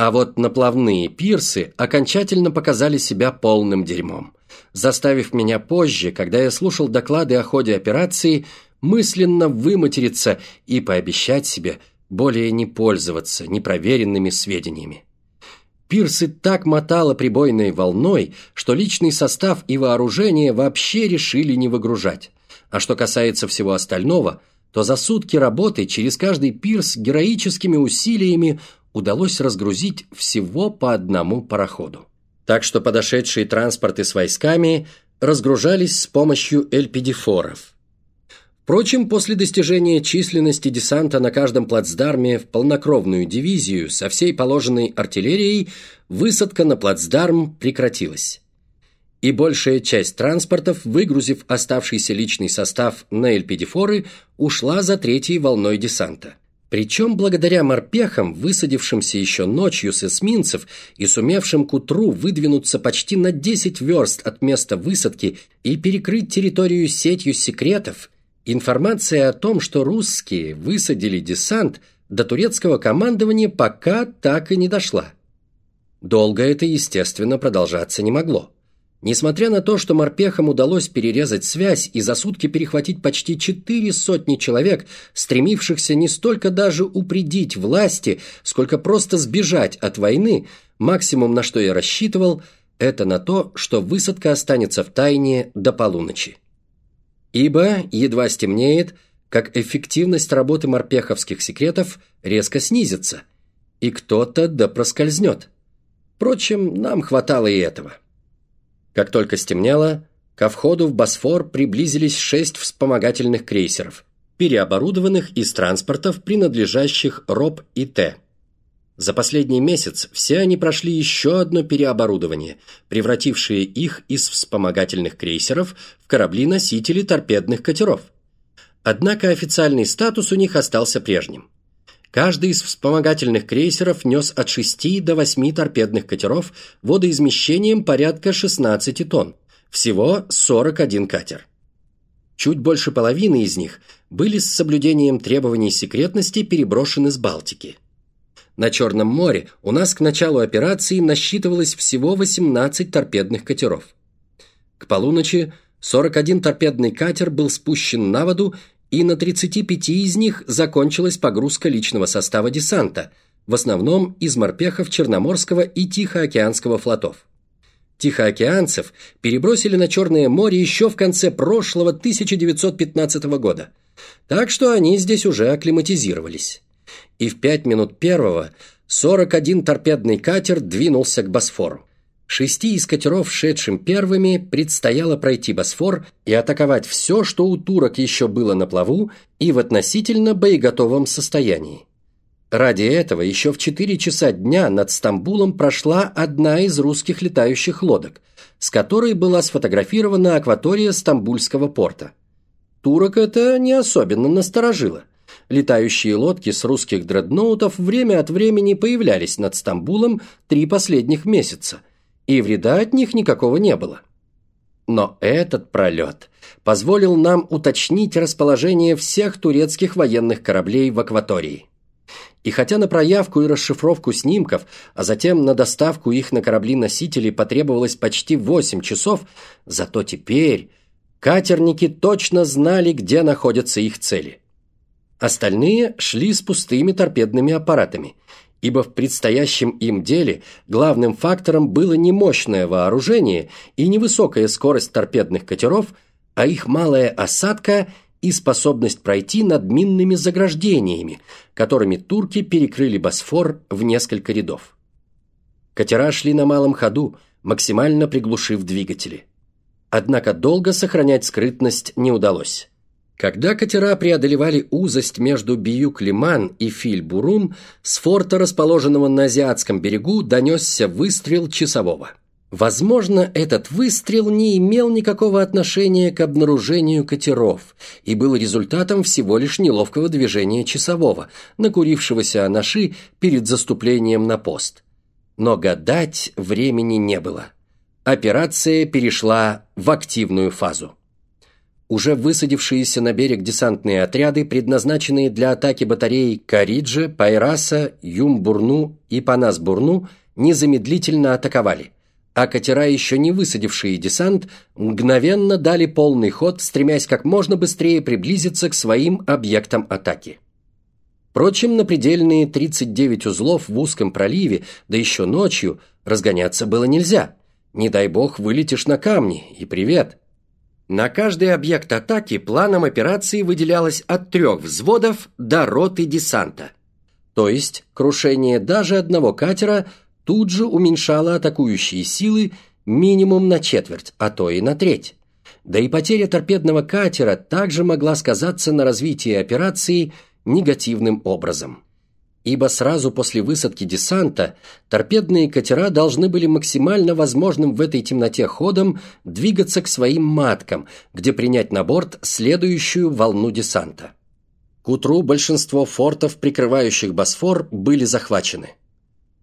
А вот наплавные пирсы окончательно показали себя полным дерьмом, заставив меня позже, когда я слушал доклады о ходе операции, мысленно выматериться и пообещать себе более не пользоваться непроверенными сведениями. Пирсы так мотало прибойной волной, что личный состав и вооружение вообще решили не выгружать. А что касается всего остального, то за сутки работы через каждый пирс героическими усилиями удалось разгрузить всего по одному пароходу. Так что подошедшие транспорты с войсками разгружались с помощью эльпидифоров. Впрочем, после достижения численности десанта на каждом плацдарме в полнокровную дивизию со всей положенной артиллерией, высадка на плацдарм прекратилась. И большая часть транспортов, выгрузив оставшийся личный состав на эльпидифоры, ушла за третьей волной десанта. Причем благодаря морпехам, высадившимся еще ночью с эсминцев и сумевшим к утру выдвинуться почти на 10 верст от места высадки и перекрыть территорию сетью секретов – Информация о том, что русские высадили десант, до турецкого командования пока так и не дошла. Долго это, естественно, продолжаться не могло. Несмотря на то, что морпехам удалось перерезать связь и за сутки перехватить почти четыре сотни человек, стремившихся не столько даже упредить власти, сколько просто сбежать от войны, максимум на что я рассчитывал, это на то, что высадка останется в тайне до полуночи. Ибо, едва стемнеет, как эффективность работы морпеховских секретов резко снизится, и кто-то да проскользнет. Впрочем, нам хватало и этого. Как только стемнело, ко входу в Босфор приблизились шесть вспомогательных крейсеров, переоборудованных из транспортов, принадлежащих РОП и Т. За последний месяц все они прошли еще одно переоборудование, превратившее их из вспомогательных крейсеров в корабли-носители торпедных катеров. Однако официальный статус у них остался прежним. Каждый из вспомогательных крейсеров нес от 6 до 8 торпедных катеров водоизмещением порядка 16 тонн, всего 41 катер. Чуть больше половины из них были с соблюдением требований секретности переброшены с Балтики – на Черном море у нас к началу операции насчитывалось всего 18 торпедных катеров. К полуночи 41 торпедный катер был спущен на воду, и на 35 из них закончилась погрузка личного состава десанта, в основном из морпехов Черноморского и Тихоокеанского флотов. Тихоокеанцев перебросили на Черное море еще в конце прошлого 1915 года, так что они здесь уже акклиматизировались и в пять минут первого 41 торпедный катер двинулся к Босфору. Шести из катеров, шедшим первыми, предстояло пройти Босфор и атаковать все, что у турок еще было на плаву и в относительно боеготовом состоянии. Ради этого еще в 4 часа дня над Стамбулом прошла одна из русских летающих лодок, с которой была сфотографирована акватория Стамбульского порта. Турок это не особенно насторожило. Летающие лодки с русских дредноутов время от времени появлялись над Стамбулом три последних месяца, и вреда от них никакого не было. Но этот пролет позволил нам уточнить расположение всех турецких военных кораблей в акватории. И хотя на проявку и расшифровку снимков, а затем на доставку их на корабли-носители потребовалось почти 8 часов, зато теперь катерники точно знали, где находятся их цели. Остальные шли с пустыми торпедными аппаратами, ибо в предстоящем им деле главным фактором было не мощное вооружение и невысокая скорость торпедных катеров, а их малая осадка и способность пройти над минными заграждениями, которыми турки перекрыли Босфор в несколько рядов. Катера шли на малом ходу, максимально приглушив двигатели. Однако долго сохранять скрытность не удалось. Когда катера преодолевали узость между Биюк-Лиман и Филь-Бурун, с форта, расположенного на азиатском берегу, донесся выстрел часового. Возможно, этот выстрел не имел никакого отношения к обнаружению катеров и был результатом всего лишь неловкого движения часового, накурившегося анаши перед заступлением на пост. Но гадать времени не было. Операция перешла в активную фазу. Уже высадившиеся на берег десантные отряды, предназначенные для атаки батарей Кариджи, Пайраса, Юмбурну и Панасбурну, незамедлительно атаковали, а катера, еще не высадившие десант, мгновенно дали полный ход, стремясь как можно быстрее приблизиться к своим объектам атаки. Впрочем, на предельные 39 узлов в узком проливе, да еще ночью, разгоняться было нельзя. Не дай бог вылетишь на камни, и привет. На каждый объект атаки планом операции выделялось от трех взводов до роты десанта. То есть крушение даже одного катера тут же уменьшало атакующие силы минимум на четверть, а то и на треть. Да и потеря торпедного катера также могла сказаться на развитии операции негативным образом ибо сразу после высадки десанта торпедные катера должны были максимально возможным в этой темноте ходом двигаться к своим маткам, где принять на борт следующую волну десанта. К утру большинство фортов, прикрывающих Босфор, были захвачены.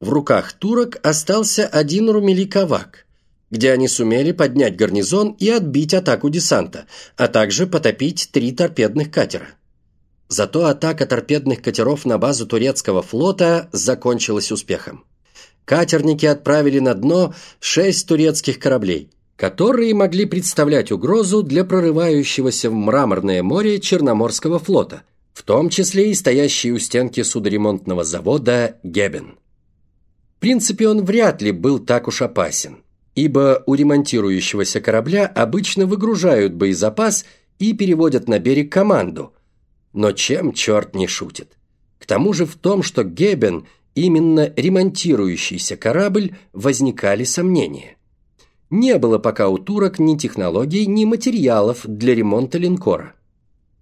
В руках турок остался один румеликовак, где они сумели поднять гарнизон и отбить атаку десанта, а также потопить три торпедных катера. Зато атака торпедных катеров на базу турецкого флота закончилась успехом. Катерники отправили на дно шесть турецких кораблей, которые могли представлять угрозу для прорывающегося в Мраморное море Черноморского флота, в том числе и стоящий у стенки судоремонтного завода «Гебен». В принципе, он вряд ли был так уж опасен, ибо у ремонтирующегося корабля обычно выгружают боезапас и переводят на берег команду – но чем черт не шутит? К тому же в том, что Гебен именно ремонтирующийся корабль, возникали сомнения. Не было пока у турок ни технологий, ни материалов для ремонта линкора.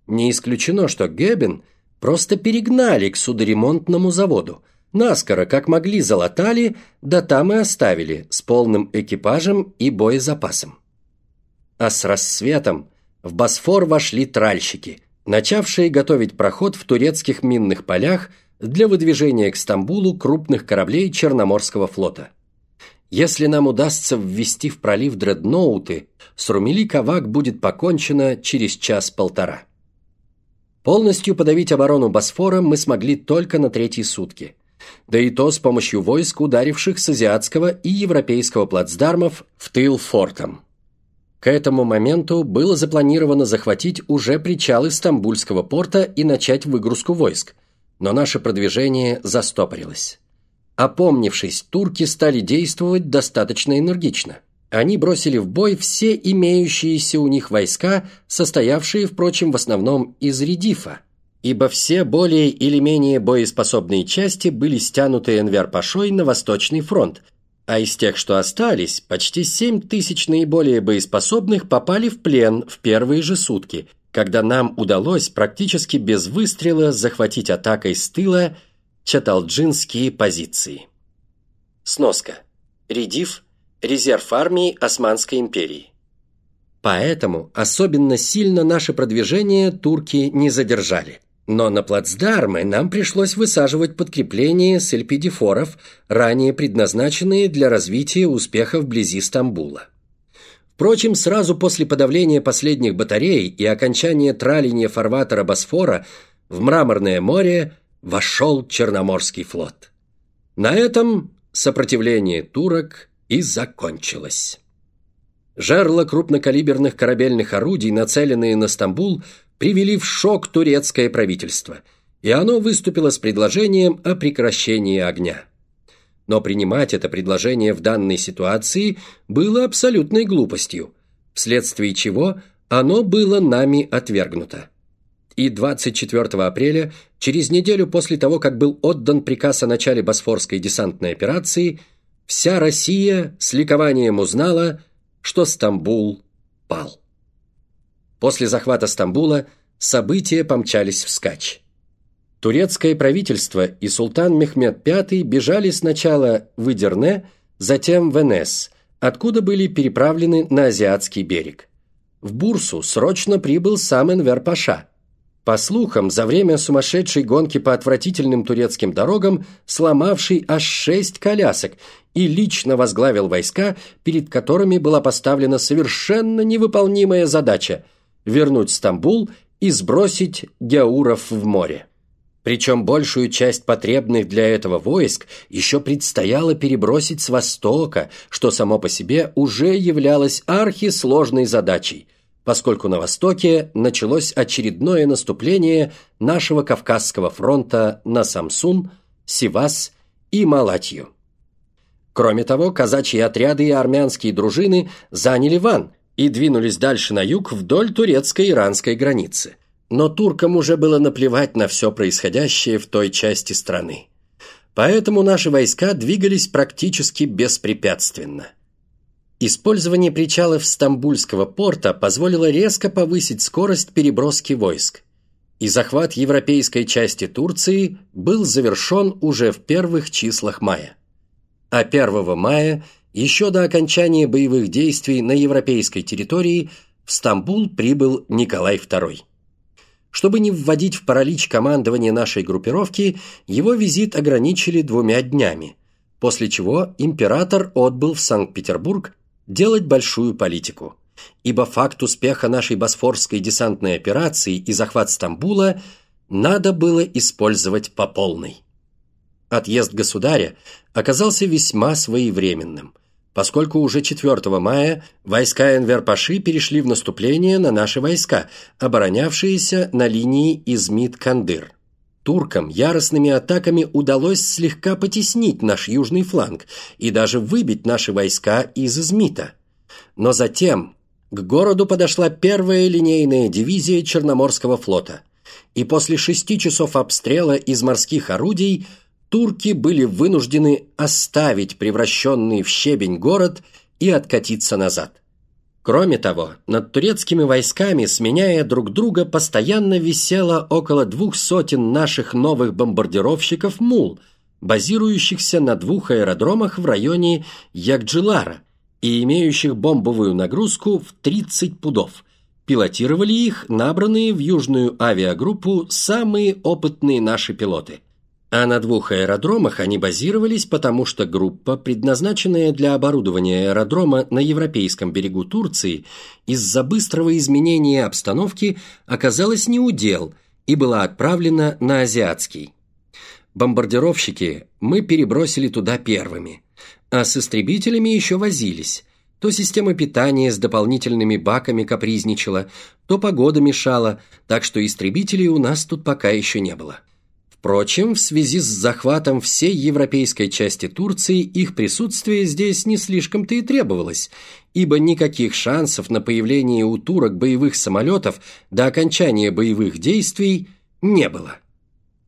Не исключено, что Гебен просто перегнали к судоремонтному заводу, наскоро, как могли, залатали, да там и оставили, с полным экипажем и боезапасом. А с рассветом в Босфор вошли тральщики – начавшие готовить проход в турецких минных полях для выдвижения к Стамбулу крупных кораблей Черноморского флота. Если нам удастся ввести в пролив дредноуты, с Румели-Кавак будет покончено через час-полтора. Полностью подавить оборону Босфора мы смогли только на третьи сутки. Да и то с помощью войск, ударивших с азиатского и европейского плацдармов в тыл фортом. К этому моменту было запланировано захватить уже причалы Стамбульского порта и начать выгрузку войск, но наше продвижение застопорилось. Опомнившись, турки стали действовать достаточно энергично. Они бросили в бой все имеющиеся у них войска, состоявшие, впрочем, в основном из редифа, ибо все более или менее боеспособные части были стянуты Энвер-Пашой на Восточный фронт – а из тех, что остались, почти 7 тысяч наиболее боеспособных попали в плен в первые же сутки, когда нам удалось практически без выстрела захватить атакой с тыла чаталджинские позиции. Сноска. Редиф – резерв армии Османской империи. Поэтому особенно сильно наше продвижение турки не задержали – но на плацдармы нам пришлось высаживать подкрепления с эльпидифоров, ранее предназначенные для развития успеха вблизи Стамбула. Впрочем, сразу после подавления последних батарей и окончания траления фарватера Босфора в Мраморное море вошел Черноморский флот. На этом сопротивление турок и закончилось. Жерла крупнокалиберных корабельных орудий, нацеленные на Стамбул, привели в шок турецкое правительство, и оно выступило с предложением о прекращении огня. Но принимать это предложение в данной ситуации было абсолютной глупостью, вследствие чего оно было нами отвергнуто. И 24 апреля, через неделю после того, как был отдан приказ о начале Босфорской десантной операции, вся Россия с ликованием узнала, что Стамбул пал. После захвата Стамбула события помчались вскачь. Турецкое правительство и султан Мехмед V бежали сначала в Идерне, затем в Энес, откуда были переправлены на Азиатский берег. В Бурсу срочно прибыл сам Энвер Паша. По слухам, за время сумасшедшей гонки по отвратительным турецким дорогам, сломавший аж шесть колясок и лично возглавил войска, перед которыми была поставлена совершенно невыполнимая задача – вернуть Стамбул и сбросить Гяуров в море. Причем большую часть потребных для этого войск еще предстояло перебросить с востока, что само по себе уже являлось архисложной задачей, поскольку на востоке началось очередное наступление нашего Кавказского фронта на Самсун, Сивас и Малатью. Кроме того, казачьи отряды и армянские дружины заняли Ван и двинулись дальше на юг вдоль турецко-иранской границы – но туркам уже было наплевать на все происходящее в той части страны. Поэтому наши войска двигались практически беспрепятственно. Использование причалов Стамбульского порта позволило резко повысить скорость переброски войск, и захват европейской части Турции был завершен уже в первых числах мая. А 1 мая, еще до окончания боевых действий на европейской территории, в Стамбул прибыл Николай II. Чтобы не вводить в паралич командование нашей группировки, его визит ограничили двумя днями, после чего император отбыл в Санкт-Петербург делать большую политику. Ибо факт успеха нашей Босфорской десантной операции и захват Стамбула надо было использовать по полной. Отъезд государя оказался весьма своевременным – поскольку уже 4 мая войска Энвер-Паши перешли в наступление на наши войска, оборонявшиеся на линии Измит-Кандыр. Туркам яростными атаками удалось слегка потеснить наш южный фланг и даже выбить наши войска из Измита. Но затем к городу подошла первая линейная дивизия Черноморского флота, и после шести часов обстрела из морских орудий – турки были вынуждены оставить превращенный в щебень город и откатиться назад. Кроме того, над турецкими войсками, сменяя друг друга, постоянно висело около двух сотен наших новых бомбардировщиков «Мул», базирующихся на двух аэродромах в районе Ягджилара и имеющих бомбовую нагрузку в 30 пудов. Пилотировали их набранные в южную авиагруппу самые опытные наши пилоты – а на двух аэродромах они базировались, потому что группа, предназначенная для оборудования аэродрома на европейском берегу Турции, из-за быстрого изменения обстановки оказалась неудел и была отправлена на азиатский. Бомбардировщики мы перебросили туда первыми, а с истребителями еще возились. То система питания с дополнительными баками капризничала, то погода мешала, так что истребителей у нас тут пока еще не было. Впрочем, в связи с захватом всей европейской части Турции их присутствие здесь не слишком-то и требовалось, ибо никаких шансов на появление у турок боевых самолетов до окончания боевых действий не было.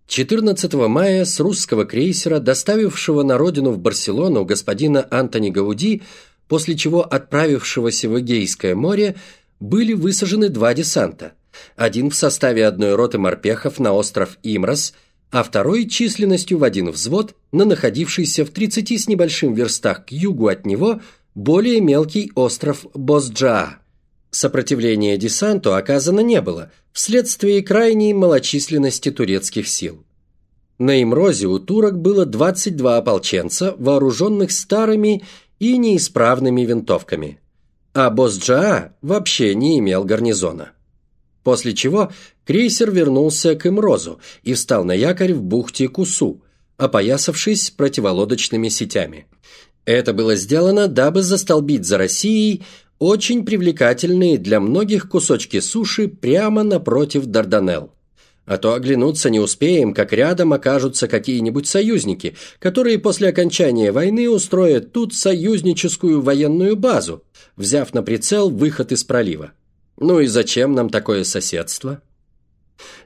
14 мая с русского крейсера, доставившего на родину в Барселону господина Антони Гауди, после чего отправившегося в Эгейское море, были высажены два десанта. Один в составе одной роты морпехов на остров Имрос – а второй численностью в один взвод на находившийся в 30 с небольшим верстах к югу от него более мелкий остров Босджаа. Сопротивления десанту оказано не было, вследствие крайней малочисленности турецких сил. На Имрозе у турок было 22 ополченца, вооруженных старыми и неисправными винтовками, а Босджаа вообще не имел гарнизона. После чего крейсер вернулся к Имрозу и встал на якорь в бухте Кусу, опоясавшись противолодочными сетями. Это было сделано, дабы застолбить за Россией очень привлекательные для многих кусочки суши прямо напротив Дарданелл. А то оглянуться не успеем, как рядом окажутся какие-нибудь союзники, которые после окончания войны устроят тут союзническую военную базу, взяв на прицел выход из пролива. Ну и зачем нам такое соседство?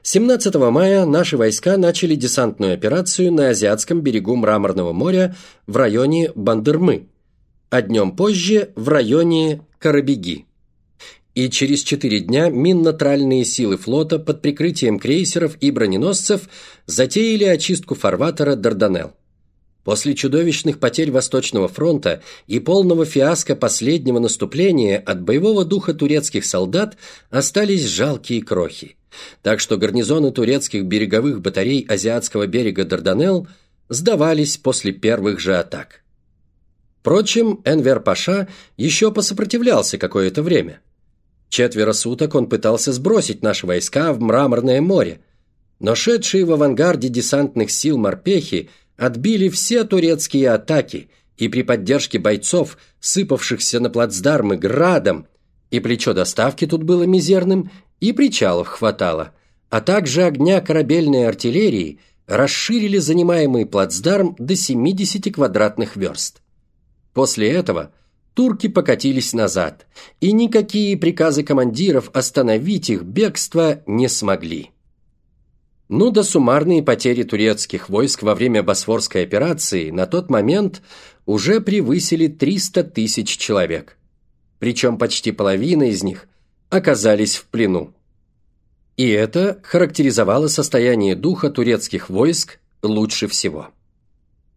17 мая наши войска начали десантную операцию на азиатском берегу Мраморного моря в районе Бандермы, а днем позже в районе Карабеги. И через четыре дня минно-тральные силы флота под прикрытием крейсеров и броненосцев затеяли очистку фарватера Дарданелл. После чудовищных потерь Восточного фронта и полного фиаско последнего наступления от боевого духа турецких солдат остались жалкие крохи. Так что гарнизоны турецких береговых батарей азиатского берега Дарданелл сдавались после первых же атак. Впрочем, Энвер Паша еще посопротивлялся какое-то время. Четверо суток он пытался сбросить наши войска в Мраморное море, но шедшие в авангарде десантных сил морпехи отбили все турецкие атаки и при поддержке бойцов, сыпавшихся на плацдармы градом, и плечо доставки тут было мизерным, и причалов хватало, а также огня корабельной артиллерии расширили занимаемый плацдарм до 70 квадратных верст. После этого турки покатились назад, и никакие приказы командиров остановить их бегство не смогли. Ну да суммарные потери турецких войск во время Босфорской операции на тот момент уже превысили 300 тысяч человек. Причем почти половина из них оказались в плену. И это характеризовало состояние духа турецких войск лучше всего.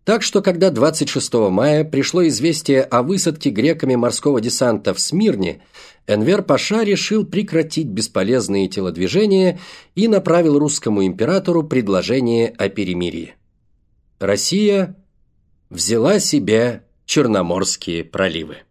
Так что, когда 26 мая пришло известие о высадке греками морского десанта в Смирне, Энвер Паша решил прекратить бесполезные телодвижения и направил русскому императору предложение о перемирии. Россия взяла себе Черноморские проливы.